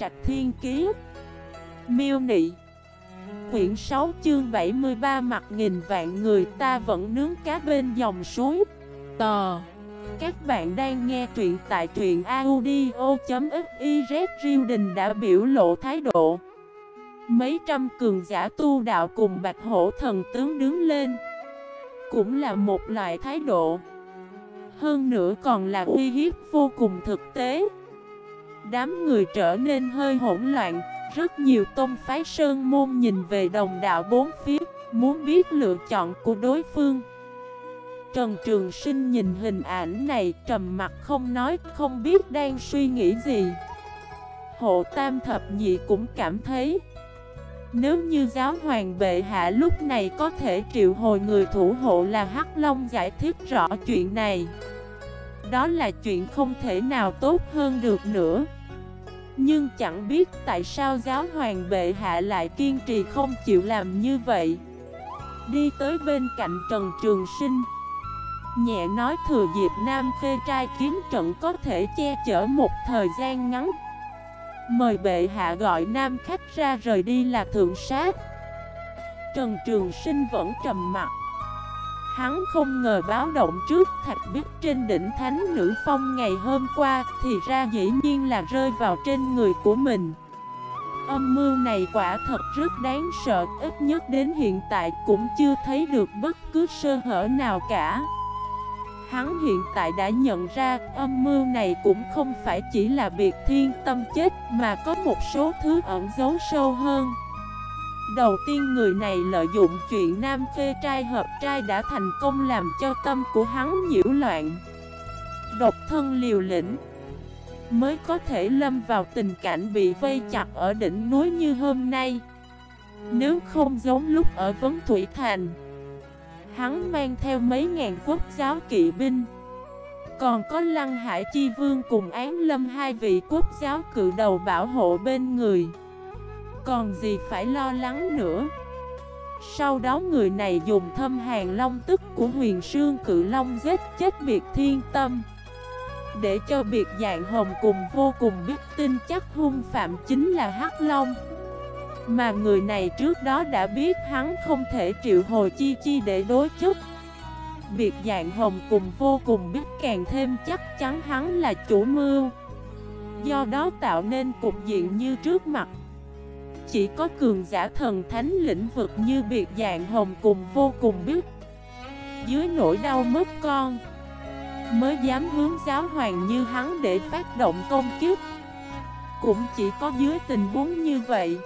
Trạch Thiên Kiế Miêu Nị. Quyển 6 chương 73 mặt nghìn vạn người, ta vẫn nướng cá bên dòng suối. Tò Các bạn đang nghe truyện tại truyện audio.xyz Riêu Đình đã biểu lộ thái độ. Mấy trăm cường giả tu đạo cùng bạch hổ thần tướng đứng lên. Cũng là một loại thái độ. Hơn nữa còn là uy hiếp vô cùng thực tế. Đám người trở nên hơi hỗn loạn. Rất nhiều tôn phái sơn môn nhìn về đồng đạo bốn phía, Muốn biết lựa chọn của đối phương. Trần Trường Sinh nhìn hình ảnh này, trầm mặt không nói, Không biết đang suy nghĩ gì. Hộ Tam Thập Nhị cũng cảm thấy, Nếu như giáo hoàng bệ hạ lúc này có thể triệu hồi người thủ hộ là Hắc Long giải thích rõ chuyện này, Đó là chuyện không thể nào tốt hơn được nữa nhưng chẳng biết tại sao giáo hoàng bệ hạ lại kiên trì không chịu làm như vậy. Đi tới bên cạnh Trần Trường Sinh. Nhẹ nói thừa dịp Nam Khê trai kiếm trận có thể che chở một thời gian ngắn. Mời bệ hạ gọi Nam khách ra rời đi là thượng sát. Trần Trường Sinh vẫn trầm mặt Hắn không ngờ báo động trước thạch biết trên đỉnh thánh nữ phong ngày hôm qua Thì ra dĩ nhiên là rơi vào trên người của mình. Âm mưu này quả thật rất đáng sợ, Ít nhất đến hiện tại cũng chưa thấy được bất cứ sơ hở nào cả. Hắn hiện tại đã nhận ra âm mưu này cũng không phải chỉ là biệt thiên tâm chết Mà có một số thứ ẩn giấu sâu hơn. Đầu tiên người này lợi dụng chuyện nam phê trai hợp trai đã thành công làm cho tâm của hắn nhiễu loạn. Độc thân liều lĩnh Mới có thể lâm vào tình cảnh bị vây chặt ở đỉnh núi như hôm nay. Nếu không giống lúc ở Vấn Thủy Thành, Hắn mang theo mấy ngàn quốc giáo kỵ binh, Còn có Lăng Hải Chi Vương cùng án lâm hai vị quốc giáo cự đầu bảo hộ bên người còn gì phải lo lắng nữa. Sau đó người này dùng thâm hàng long tức của huyền sương cự long giết chết biệt thiên tâm. Để cho biệt dạng hồng cùng vô cùng biết tin chắc hung phạm chính là Hắc Long. Mà người này trước đó đã biết hắn không thể triệu hồi chi chi để đối chất Biệt dạng hồng cùng vô cùng biết càng thêm chắc chắn hắn là chủ mưu. Do đó tạo nên cục diện như trước mặt chỉ có cường giả thần thánh lĩnh vực như biệt dạng hồng cùng vô cùng biết. Dưới nỗi đau mất con, Mới dám hướng giáo hoàng như hắn để phát động công kiếp. Cũng chỉ có dưới tình huống như vậy,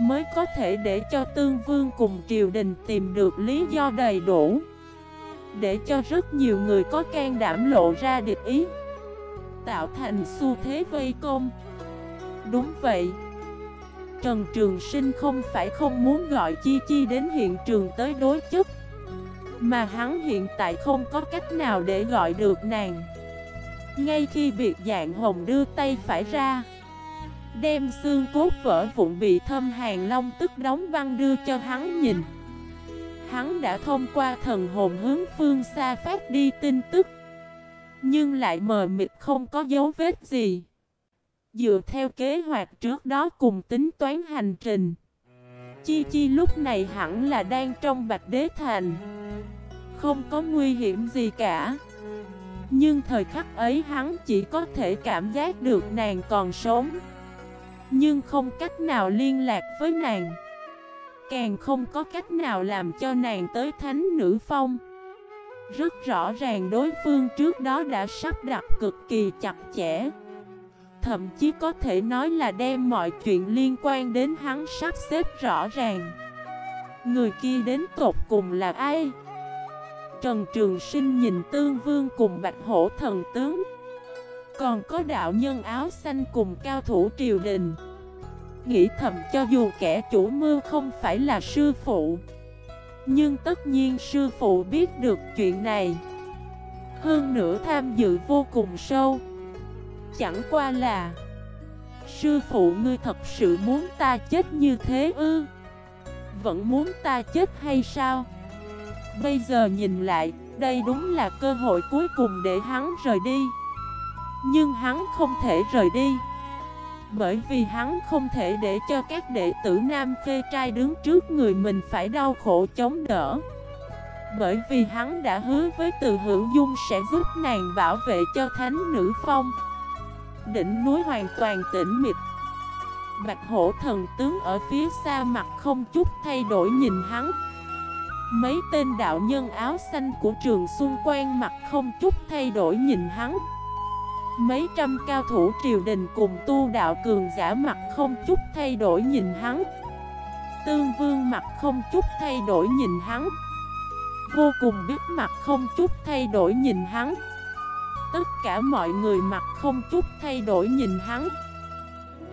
Mới có thể để cho tương vương cùng triều đình tìm được lý do đầy đủ, Để cho rất nhiều người có can đảm lộ ra địch ý, Tạo thành xu thế vây công. Đúng vậy Trần Trường Sinh không phải không muốn gọi Chi Chi đến hiện trường tới đối chất. Mà hắn hiện tại không có cách nào để gọi được nàng. Ngay khi biệt dạng hồng đưa tay phải ra, Đem xương cốt vỡ vụn bị thâm hàng long tức đóng băng đưa cho hắn nhìn. Hắn đã thông qua thần hồn hướng phương xa phát đi tin tức, Nhưng lại mờ mịt không có dấu vết gì. Dựa theo kế hoạch trước đó cùng tính toán hành trình. Chi Chi lúc này hẳn là đang trong Bạch Đế Thành. Không có nguy hiểm gì cả. Nhưng thời khắc ấy hắn chỉ có thể cảm giác được nàng còn sống. Nhưng không cách nào liên lạc với nàng. Càng không có cách nào làm cho nàng tới thánh nữ phong. Rất rõ ràng đối phương trước đó đã sắp đặt cực kỳ chặt chẽ. Thậm chí có thể nói là đem mọi chuyện liên quan đến hắn sắp xếp rõ ràng. Người kia đến tột cùng là ai? Trần Trường Sinh nhìn Tương Vương cùng Bạch Hổ Thần Tướng. Còn có đạo nhân áo xanh cùng cao thủ triều đình. Nghĩ thầm cho dù kẻ chủ mưu không phải là sư phụ. Nhưng tất nhiên sư phụ biết được chuyện này. Hơn nữa tham dự vô cùng sâu. Chẳng qua là, Sư phụ ngươi thật sự muốn ta chết như thế ư? Vẫn muốn ta chết hay sao? Bây giờ nhìn lại, Đây đúng là cơ hội cuối cùng để hắn rời đi. Nhưng hắn không thể rời đi, Bởi vì hắn không thể để cho các đệ tử nam khê trai đứng trước người mình phải đau khổ chống đỡ. Bởi vì hắn đã hứa với từ hữu dung sẽ giúp nàng bảo vệ cho thánh nữ phong. Đỉnh núi hoàn toàn tĩnh mịch. Bạch hổ thần tướng ở phía xa mặt không chút thay đổi nhìn hắn. Mấy tên đạo nhân áo xanh của trường xung quanh mặt không chút thay đổi nhìn hắn. Mấy trăm cao thủ triều đình cùng tu đạo cường giả mặt không chút thay đổi nhìn hắn. Tương vương mặt không chút thay đổi nhìn hắn. Vô cùng biết mặt không chút thay đổi nhìn hắn. Tất cả mọi người mặt không chút thay đổi nhìn hắn.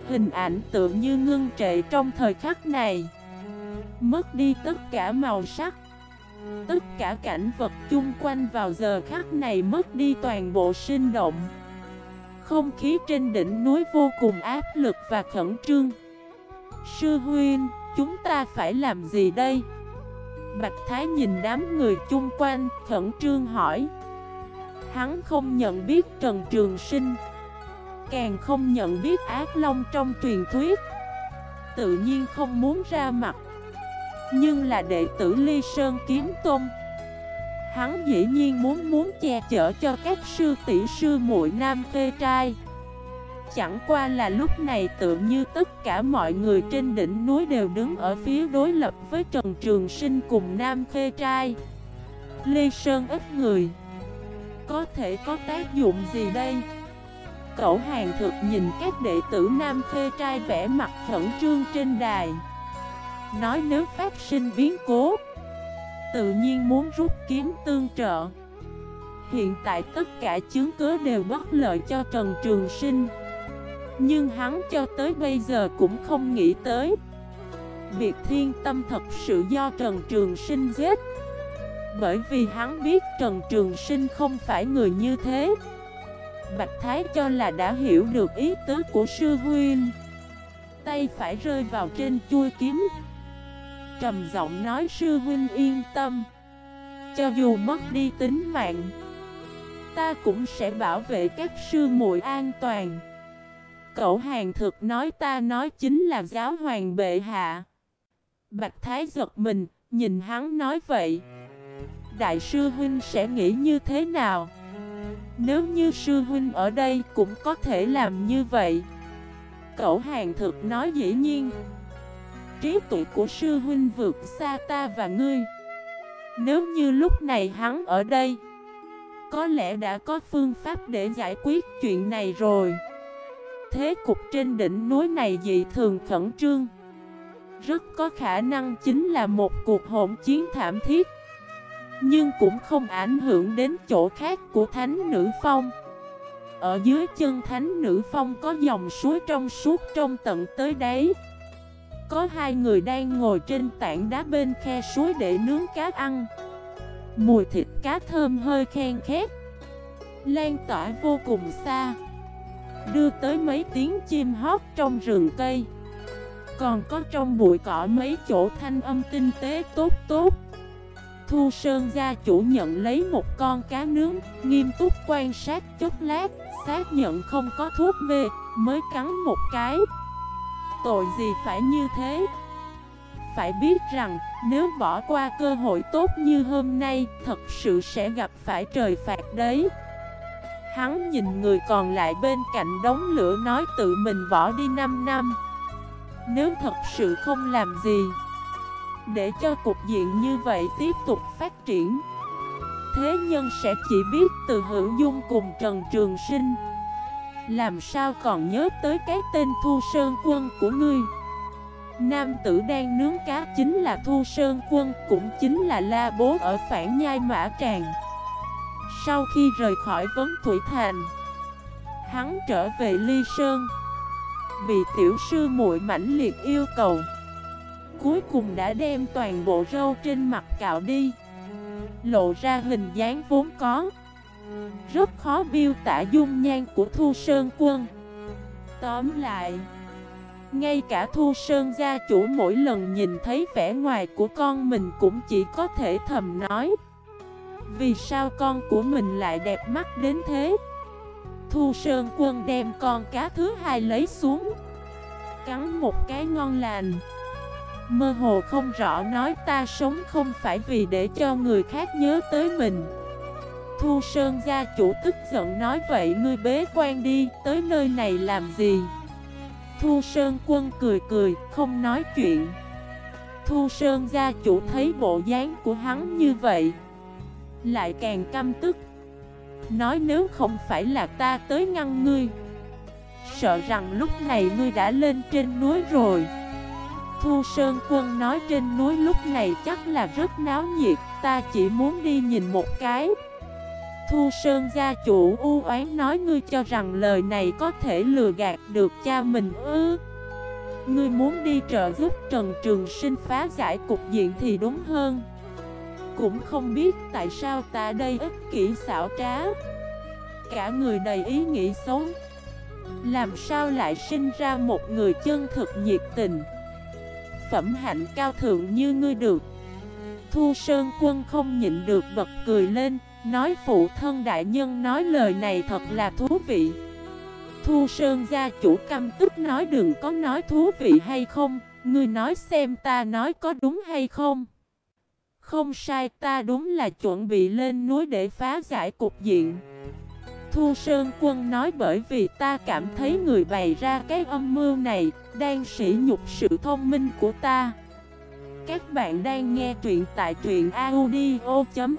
Hình ảnh tựa như ngưng trệ trong thời khắc này. Mất đi tất cả màu sắc. Tất cả cảnh vật chung quanh vào giờ khắc này mất đi toàn bộ sinh động. Không khí trên đỉnh núi vô cùng áp lực và khẩn trương. Sư huynh, chúng ta phải làm gì đây? Bạch Thái nhìn đám người chung quanh, khẩn trương hỏi. Hắn không nhận biết Trần Trường Sinh. Càng không nhận biết ác long trong truyền thuyết. Tự nhiên không muốn ra mặt. Nhưng là đệ tử Ly Sơn Kiếm Tôn Hắn dĩ nhiên muốn muốn che chở cho các sư tỷ sư muội nam phê trai. Chẳng qua là lúc này tự như tất cả mọi người trên đỉnh núi đều đứng ở phía đối lập với Trần Trường Sinh cùng Nam Khê Trai. Lê Sơn ít người. Có thể có tác dụng gì đây? Cậu hàng thực nhìn các đệ tử Nam Khê Trai vẽ mặt khẩn trương trên đài. Nói nếu phát sinh biến cố, Tự nhiên muốn rút kiếm tương trợ. Hiện tại tất cả chứng cứ đều bất lợi cho Trần Trường Sinh. Nhưng hắn cho tới bây giờ cũng không nghĩ tới. Việc thiên tâm thật sự do Trần Trường Sinh giết. Bởi vì hắn biết Trần Trường Sinh không phải người như thế. Bạch Thái cho là đã hiểu được ý tứ của sư huynh. Tay phải rơi vào trên chui kiếm. Trầm giọng nói sư huynh yên tâm. Cho dù mất đi tính mạng Ta cũng sẽ bảo vệ các sư muội an toàn. Cậu hàng thực nói ta nói chính là giáo hoàng bệ hạ. Bạch Thái giật mình, nhìn hắn nói vậy. Đại sư huynh sẽ nghĩ như thế nào? Nếu như sư huynh ở đây cũng có thể làm như vậy. Cậu hàng thực nói dĩ nhiên. Trí tuệ của sư huynh vượt xa ta và ngươi. Nếu như lúc này hắn ở đây, Có lẽ đã có phương pháp để giải quyết chuyện này rồi. Thế cục trên đỉnh núi này dị thường khẩn trương. Rất có khả năng chính là một cuộc hỗn chiến thảm thiết nhưng cũng không ảnh hưởng đến chỗ khác của Thánh Nữ Phong. Ở dưới chân Thánh Nữ Phong có dòng suối trong suốt trong tận tới đấy Có hai người đang ngồi trên tảng đá bên khe suối để nướng cá ăn. Mùi thịt cá thơm hơi khen khét. Lan tỏa vô cùng xa. Đưa tới mấy tiếng chim hót trong rừng cây. Còn có trong bụi cỏ mấy chỗ thanh âm tinh tế tốt tốt. Thu Sơn gia chủ nhận lấy một con cá nướng, nghiêm túc quan sát chút lát, xác nhận không có thuốc mê, mới cắn một cái. Tội gì phải như thế? Phải biết rằng, nếu bỏ qua cơ hội tốt như hôm nay, thật sự sẽ gặp phải trời phạt đấy. Hắn nhìn người còn lại bên cạnh đống lửa nói tự mình bỏ đi 5 năm. Nếu thật sự không làm gì để cho cục diện như vậy tiếp tục phát triển, Thế nhân sẽ chỉ biết từ hữu dung cùng Trần Trường Sinh. Làm sao còn nhớ tới cái tên Thu Sơn Quân của ngươi? Nam tử đang nướng cá chính là Thu Sơn Quân, Cũng chính là La Bố ở phản nhai Mã Tràng. Sau khi rời khỏi Vấn Thủy Thành, Hắn trở về Ly Sơn. Bị tiểu sư muội mãnh liệt yêu cầu cuối cùng đã đem toàn bộ râu trên mặt cạo đi. Lộ ra hình dáng vốn có. Rất khó biêu tả dung nhan của Thu Sơn Quân. Tóm lại, Ngay cả Thu Sơn gia chủ mỗi lần nhìn thấy vẻ ngoài của con mình cũng chỉ có thể thầm nói, Vì sao con của mình lại đẹp mắt đến thế? Thu Sơn Quân đem con cá thứ hai lấy xuống, cắn một cái ngon lành. Mơ hồ không rõ nói ta sống không phải vì để cho người khác nhớ tới mình. Thu Sơn gia chủ tức giận nói vậy ngươi bế quan đi, tới nơi này làm gì? Thu Sơn quân cười cười, không nói chuyện. Thu Sơn gia chủ thấy bộ dáng của hắn như vậy Lại càng căm tức. Nói nếu không phải là ta tới ngăn ngươi Sợ rằng lúc này ngươi đã lên trên núi rồi. Thu Sơn Quân nói trên núi lúc này chắc là rất náo nhiệt, Ta chỉ muốn đi nhìn một cái. Thu Sơn gia chủ u oán nói ngươi cho rằng lời này có thể lừa gạt được cha mình ư? Ngươi muốn đi trợ giúp Trần Trường Sinh phá giải cục diện thì đúng hơn. Cũng không biết tại sao ta đây ích kỷ xảo trá. Cả người đầy ý nghĩ xấu. Làm sao lại sinh ra một người chân thực nhiệt tình? Phẩm hạnh cao thượng như ngươi được. Thu Sơn Quân không nhịn được bật cười lên, Nói phụ thân đại nhân nói lời này thật là thú vị. Thu Sơn gia chủ căm tức nói đừng có nói thú vị hay không, Ngươi nói xem ta nói có đúng hay không. Không sai, ta đúng là chuẩn bị lên núi để phá giải cục diện. Thu Sơn Quân nói bởi vì ta cảm thấy người bày ra cái âm mưu này Đang sỉ nhục sự thông minh của ta. Các bạn đang nghe truyện tại truyện audio.fif